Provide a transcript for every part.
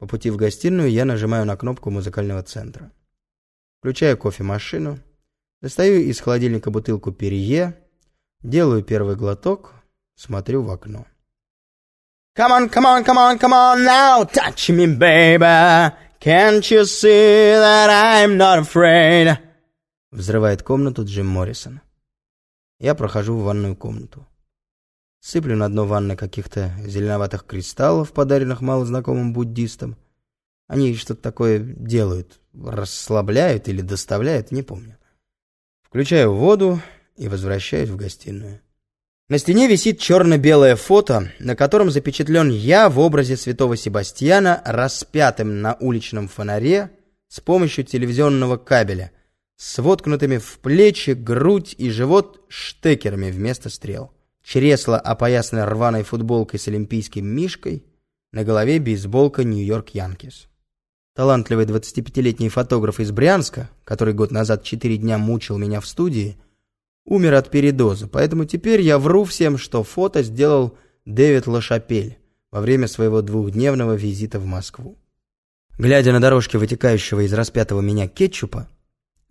По пути в гостиную я нажимаю на кнопку музыкального центра. Включаю кофемашину, достаю из холодильника бутылку перье, делаю первый глоток, смотрю в окно. Come on, come on, come on, come on now, touch me, baby. Can't you see that I'm not afraid? Взрывает комнату Джим Моррисон. Я прохожу в ванную комнату. Сыплю на дно ванны каких-то зеленоватых кристаллов, подаренных малознакомым буддистам. Они что-то такое делают, расслабляют или доставляют, не помню. Включаю воду и возвращаюсь в гостиную. На стене висит черно-белое фото, на котором запечатлен я в образе святого Себастьяна, распятым на уличном фонаре с помощью телевизионного кабеля, с воткнутыми в плечи, грудь и живот штекерами вместо стрел. Чресло опоясано рваной футболкой с олимпийским мишкой, на голове бейсболка Нью-Йорк Янкис. Талантливый 25-летний фотограф из Брянска, который год назад четыре дня мучил меня в студии, умер от передоза, поэтому теперь я вру всем, что фото сделал Дэвид Лашапель во время своего двухдневного визита в Москву. Глядя на дорожки вытекающего из распятого меня кетчупа,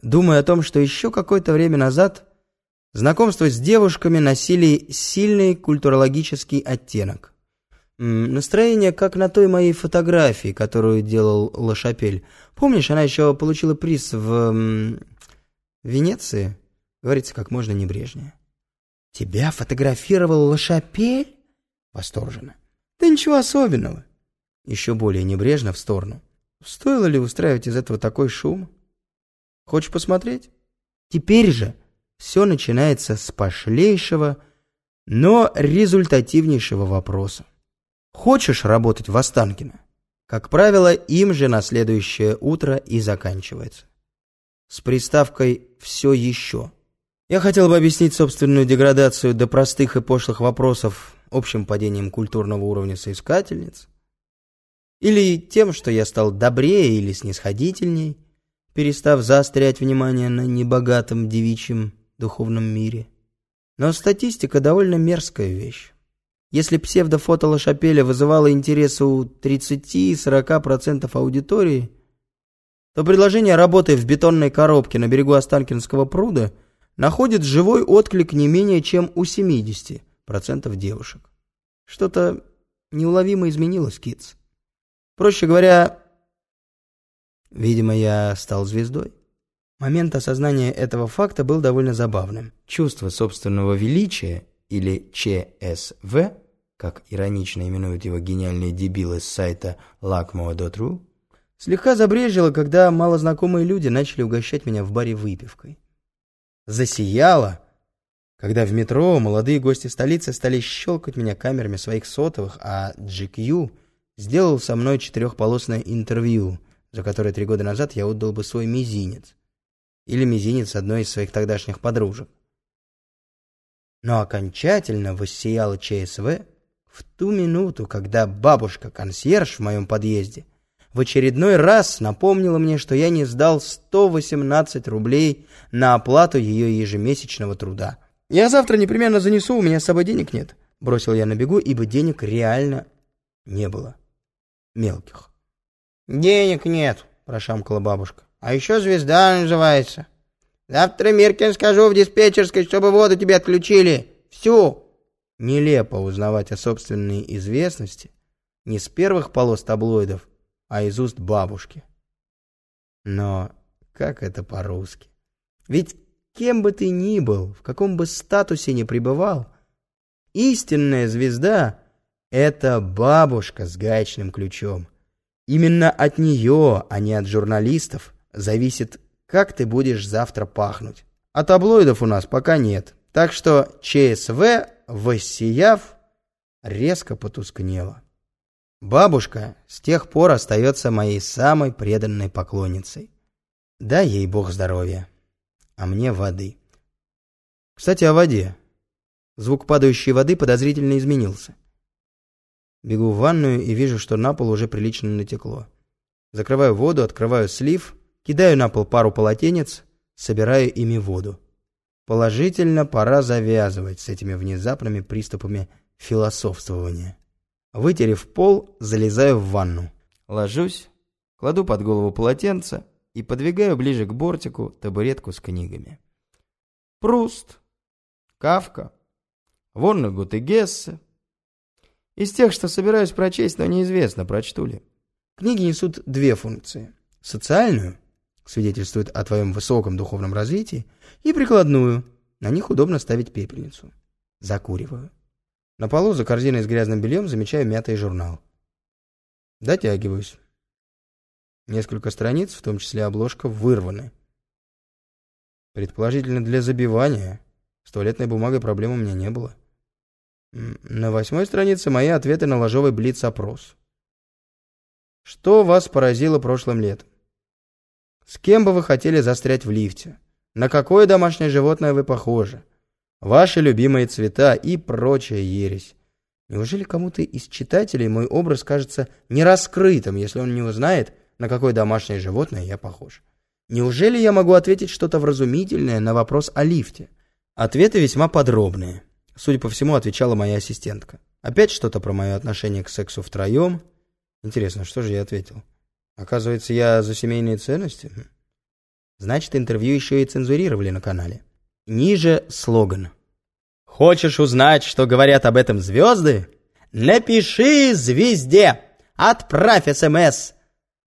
думаю о том, что еще какое-то время назад знакомство с девушками носили сильный культурологический оттенок. Настроение, как на той моей фотографии, которую делал Лашапель. Помнишь, она еще получила приз в Венеции? Говорится как можно небрежнее. «Тебя фотографировал Лашапель?» Восторженно. «Да ничего особенного». Еще более небрежно в сторону. «Стоило ли устраивать из этого такой шум? Хочешь посмотреть?» Теперь же все начинается с пошлейшего, но результативнейшего вопроса. Хочешь работать в Останкино? Как правило, им же на следующее утро и заканчивается. С приставкой «все еще». Я хотел бы объяснить собственную деградацию до простых и пошлых вопросов общим падением культурного уровня соискательниц, или тем, что я стал добрее или снисходительней, перестав заострять внимание на небогатом девичьем духовном мире. Но статистика довольно мерзкая вещь. Если псевдофото Лашапеля вызывало интерес у 30-40% аудитории, то предложение работы в бетонной коробке на берегу Останкинского пруда находит живой отклик не менее чем у 70% девушек. Что-то неуловимо изменилось, Китс. Проще говоря, видимо, я стал звездой. Момент осознания этого факта был довольно забавным. Чувство собственного величия или ЧСВ, как иронично именуют его гениальные дебилы с сайта lakmo.ru, слегка забрежило, когда малознакомые люди начали угощать меня в баре выпивкой. Засияло, когда в метро молодые гости столицы стали щелкать меня камерами своих сотовых, а GQ сделал со мной четырехполосное интервью, за которое три года назад я отдал бы свой мизинец. Или мизинец одной из своих тогдашних подружек но окончательно воссияла ЧСВ в ту минуту, когда бабушка-консьерж в моем подъезде в очередной раз напомнила мне, что я не сдал 118 рублей на оплату ее ежемесячного труда. «Я завтра непременно занесу, у меня с собой денег нет», — бросил я на бегу, ибо денег реально не было. Мелких. «Денег нет», — прошамкала бабушка. «А еще звезда называется». Завтра Миркин скажу в диспетчерской, чтобы воду тебе отключили. Всю!» Нелепо узнавать о собственной известности не с первых полос таблоидов, а из уст бабушки. Но как это по-русски? Ведь кем бы ты ни был, в каком бы статусе ни пребывал, истинная звезда — это бабушка с гаечным ключом. Именно от нее, а не от журналистов, зависит как ты будешь завтра пахнуть. А таблоидов у нас пока нет. Так что ЧСВ, воссияв, резко потускнела. Бабушка с тех пор остается моей самой преданной поклонницей. Дай ей бог здоровья, а мне воды. Кстати, о воде. Звук падающей воды подозрительно изменился. Бегу в ванную и вижу, что на пол уже прилично натекло. Закрываю воду, открываю слив Кидаю на пол пару полотенец, собираю ими воду. Положительно пора завязывать с этими внезапными приступами философствования. Вытерев пол, залезаю в ванну. Ложусь, кладу под голову полотенце и подвигаю ближе к бортику табуретку с книгами. Пруст, Кавка, Воннегут и. Из тех, что собираюсь прочесть, но неизвестно, прочту ли. Книги несут две функции. Социальную, свидетельствует о твоем высоком духовном развитии, и прикладную, на них удобно ставить пепельницу. Закуриваю. На полу за корзиной с грязным бельем замечаю мятый журнал. Дотягиваюсь. Несколько страниц, в том числе обложка, вырваны. Предположительно для забивания. С туалетной бумагой проблем у меня не было. На восьмой странице мои ответы на ложовый блиц-опрос. Что вас поразило прошлым летом? С кем бы вы хотели застрять в лифте? На какое домашнее животное вы похожи? Ваши любимые цвета и прочая ересь. Неужели кому-то из читателей мой образ кажется нераскрытым, если он не узнает, на какое домашнее животное я похож? Неужели я могу ответить что-то вразумительное на вопрос о лифте? Ответы весьма подробные. Судя по всему, отвечала моя ассистентка. Опять что-то про мое отношение к сексу втроем. Интересно, что же я ответил? Оказывается, я за семейные ценности? Значит, интервью еще и цензурировали на канале. Ниже слоган. Хочешь узнать, что говорят об этом звезды? Напиши звезде. Отправь СМС.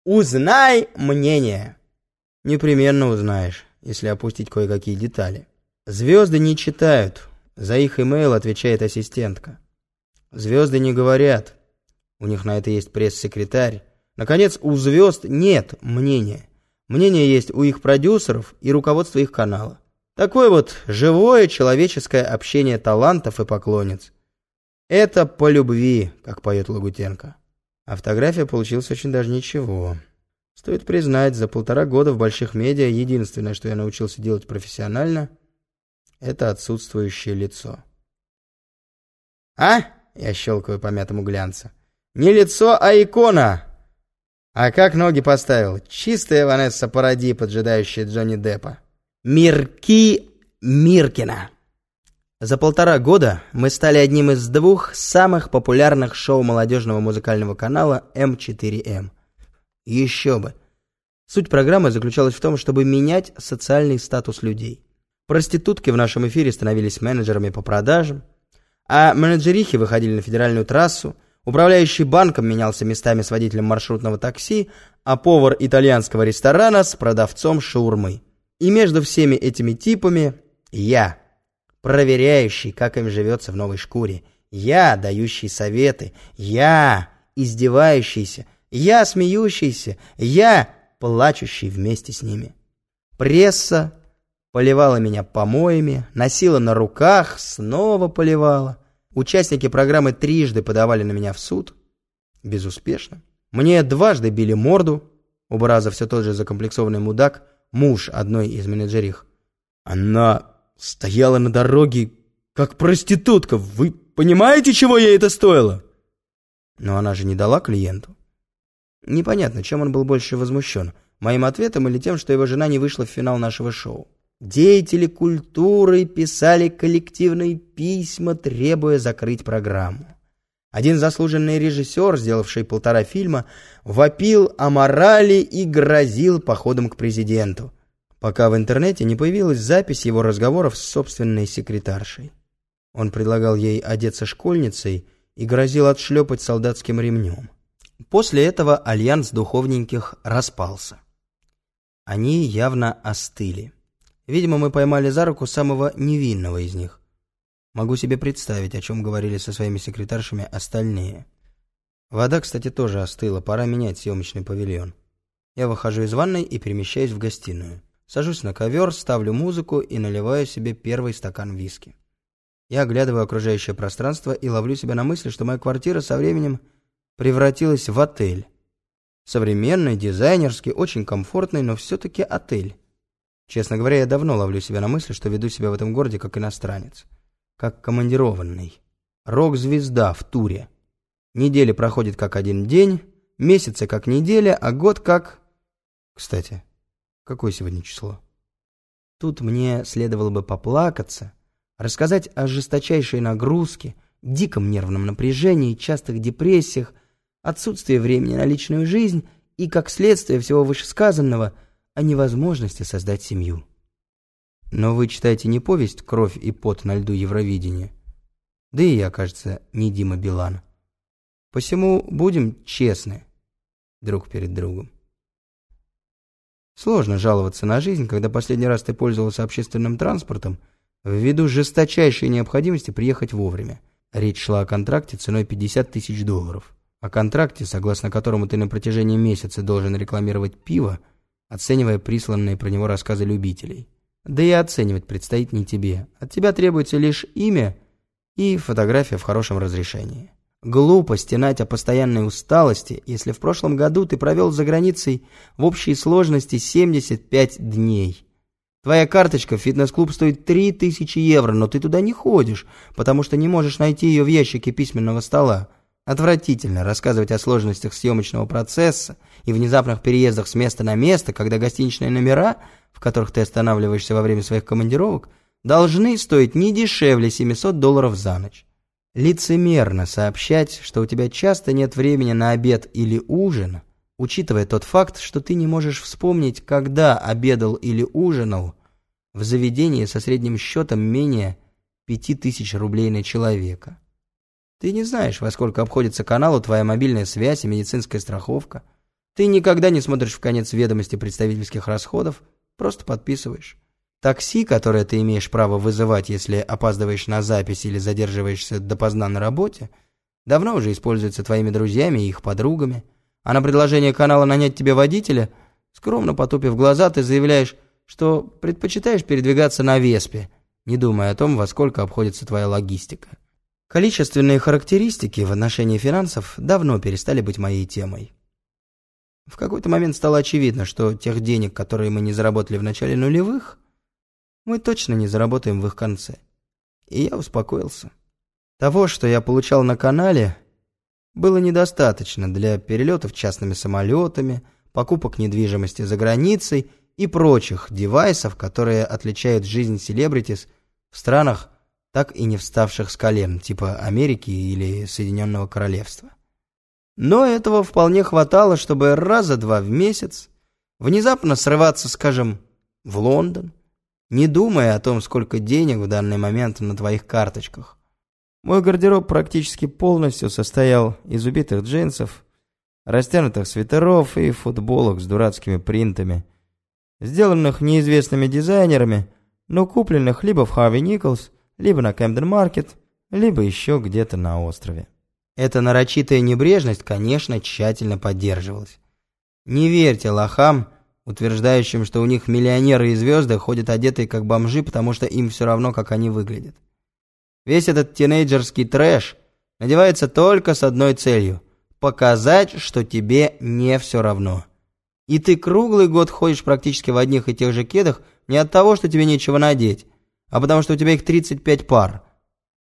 Узнай мнение. Непременно узнаешь, если опустить кое-какие детали. Звезды не читают. За их имейл отвечает ассистентка. Звезды не говорят. У них на это есть пресс-секретарь. Наконец, у звезд нет мнения. Мнение есть у их продюсеров и руководства их канала. Такое вот живое человеческое общение талантов и поклонниц. Это по любви, как поет Лагутенко. А фотография получилась очень даже ничего. Стоит признать, за полтора года в больших медиа единственное, что я научился делать профессионально, это отсутствующее лицо. «А?» — я щелкаю по мятому глянцу. «Не лицо, а икона!» «А как ноги поставил? Чистая Ванесса Паради, поджидающая Джонни Деппа». Мирки Миркина. За полтора года мы стали одним из двух самых популярных шоу молодежного музыкального канала М4М. Еще бы. Суть программы заключалась в том, чтобы менять социальный статус людей. Проститутки в нашем эфире становились менеджерами по продажам, а менеджерихи выходили на федеральную трассу, управляющий банком менялся местами с водителем маршрутного такси, а повар итальянского ресторана с продавцом шаурмы. И между всеми этими типами я, проверяющий, как им живется в новой шкуре, я, дающий советы, я, издевающийся, я, смеющийся, я, плачущий вместе с ними. Пресса поливала меня помоями, носила на руках, снова поливала. Участники программы трижды подавали на меня в суд. Безуспешно. Мне дважды били морду. Оба раза все тот же закомплексованный мудак – муж одной из менеджерих. Она стояла на дороге, как проститутка. Вы понимаете, чего ей это стоило? Но она же не дала клиенту. Непонятно, чем он был больше возмущен. Моим ответом или тем, что его жена не вышла в финал нашего шоу. Деятели культуры писали коллективные письма, требуя закрыть программу. Один заслуженный режиссер, сделавший полтора фильма, вопил о морали и грозил походом к президенту, пока в интернете не появилась запись его разговоров с собственной секретаршей. Он предлагал ей одеться школьницей и грозил отшлепать солдатским ремнем. После этого альянс духовненьких распался. Они явно остыли. Видимо, мы поймали за руку самого невинного из них. Могу себе представить, о чем говорили со своими секретаршами остальные. Вода, кстати, тоже остыла, пора менять съемочный павильон. Я выхожу из ванной и перемещаюсь в гостиную. Сажусь на ковер, ставлю музыку и наливаю себе первый стакан виски. Я оглядываю окружающее пространство и ловлю себя на мысли, что моя квартира со временем превратилась в отель. Современный, дизайнерский, очень комфортный, но все-таки отель. Честно говоря, я давно ловлю себя на мысли, что веду себя в этом городе как иностранец как командированный. Рок-звезда в туре. Недели проходят как один день, месяцы как неделя, а год как... Кстати, какое сегодня число? Тут мне следовало бы поплакаться, рассказать о жесточайшей нагрузке, диком нервном напряжении, частых депрессиях, отсутствие времени на личную жизнь и, как следствие всего вышесказанного, о невозможности создать семью. Но вы читаете не повесть «Кровь и пот на льду Евровидения», да и я, кажется, не Дима Билан. Посему будем честны друг перед другом. Сложно жаловаться на жизнь, когда последний раз ты пользовался общественным транспортом ввиду жесточайшей необходимости приехать вовремя. Речь шла о контракте ценой 50 тысяч долларов. О контракте, согласно которому ты на протяжении месяца должен рекламировать пиво, оценивая присланные про него рассказы любителей. Да и оценивать предстоит не тебе. От тебя требуется лишь имя и фотография в хорошем разрешении. Глупо стенать о постоянной усталости, если в прошлом году ты провел за границей в общей сложности 75 дней. Твоя карточка в фитнес-клуб стоит 3000 евро, но ты туда не ходишь, потому что не можешь найти ее в ящике письменного стола. Отвратительно рассказывать о сложностях съемочного процесса и внезапных переездах с места на место, когда гостиничные номера, в которых ты останавливаешься во время своих командировок, должны стоить не дешевле 700 долларов за ночь. Лицемерно сообщать, что у тебя часто нет времени на обед или ужин, учитывая тот факт, что ты не можешь вспомнить, когда обедал или ужинал в заведении со средним счетом менее 5000 рублей на человека. Ты не знаешь, во сколько обходится каналу твоя мобильная связь и медицинская страховка. Ты никогда не смотришь в конец ведомости представительских расходов, просто подписываешь. Такси, которое ты имеешь право вызывать, если опаздываешь на запись или задерживаешься допоздна на работе, давно уже используется твоими друзьями и их подругами. А на предложение канала нанять тебе водителя, скромно потупив глаза, ты заявляешь, что предпочитаешь передвигаться на Веспе, не думая о том, во сколько обходится твоя логистика. Количественные характеристики в отношении финансов давно перестали быть моей темой. В какой-то момент стало очевидно, что тех денег, которые мы не заработали в начале нулевых, мы точно не заработаем в их конце. И я успокоился. Того, что я получал на канале, было недостаточно для перелетов частными самолетами, покупок недвижимости за границей и прочих девайсов, которые отличают жизнь селебритис в странах, так и не вставших с колен, типа Америки или Соединенного Королевства. Но этого вполне хватало, чтобы раза два в месяц внезапно срываться, скажем, в Лондон, не думая о том, сколько денег в данный момент на твоих карточках. Мой гардероб практически полностью состоял из убитых джинсов, растянутых свитеров и футболок с дурацкими принтами, сделанных неизвестными дизайнерами, но купленных либо в Харви Николс, либо на Кэмден-маркет, либо еще где-то на острове. Эта нарочитая небрежность, конечно, тщательно поддерживалась. Не верьте лохам, утверждающим, что у них миллионеры и звезды ходят одетые как бомжи, потому что им все равно, как они выглядят. Весь этот тинейджерский трэш надевается только с одной целью – показать, что тебе не все равно. И ты круглый год ходишь практически в одних и тех же кедах не от того, что тебе нечего надеть, а потому что у тебя их 35 пар.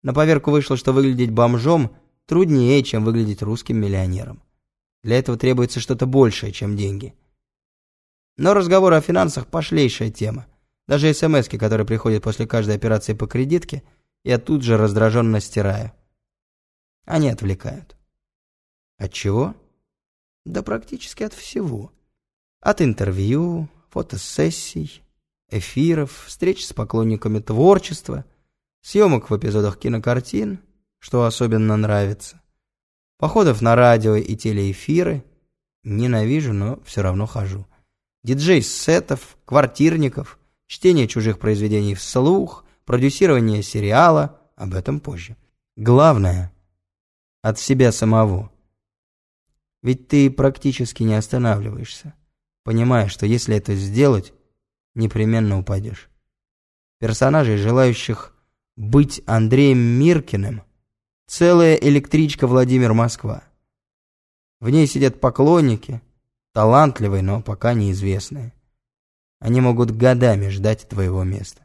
На поверку вышло, что выглядеть бомжом труднее, чем выглядеть русским миллионером. Для этого требуется что-то большее, чем деньги. Но разговоры о финансах – пошлейшая тема. Даже смс которые приходят после каждой операции по кредитке, я тут же раздраженно стираю. Они отвлекают. От чего? Да практически от всего. От интервью, фотосессий, эфиров, встреч с поклонниками творчества, съемок в эпизодах кинокартин, что особенно нравится, походов на радио и телеэфиры, ненавижу, но все равно хожу, диджей-сетов, квартирников, чтение чужих произведений вслух, продюсирование сериала, об этом позже. Главное – от себя самого. Ведь ты практически не останавливаешься, понимая, что если это сделать, непременно упадешь. Персонажей, желающих быть Андреем Миркиным, целая электричка Владимир-Москва. В ней сидят поклонники, талантливые, но пока неизвестные. Они могут годами ждать твоего места.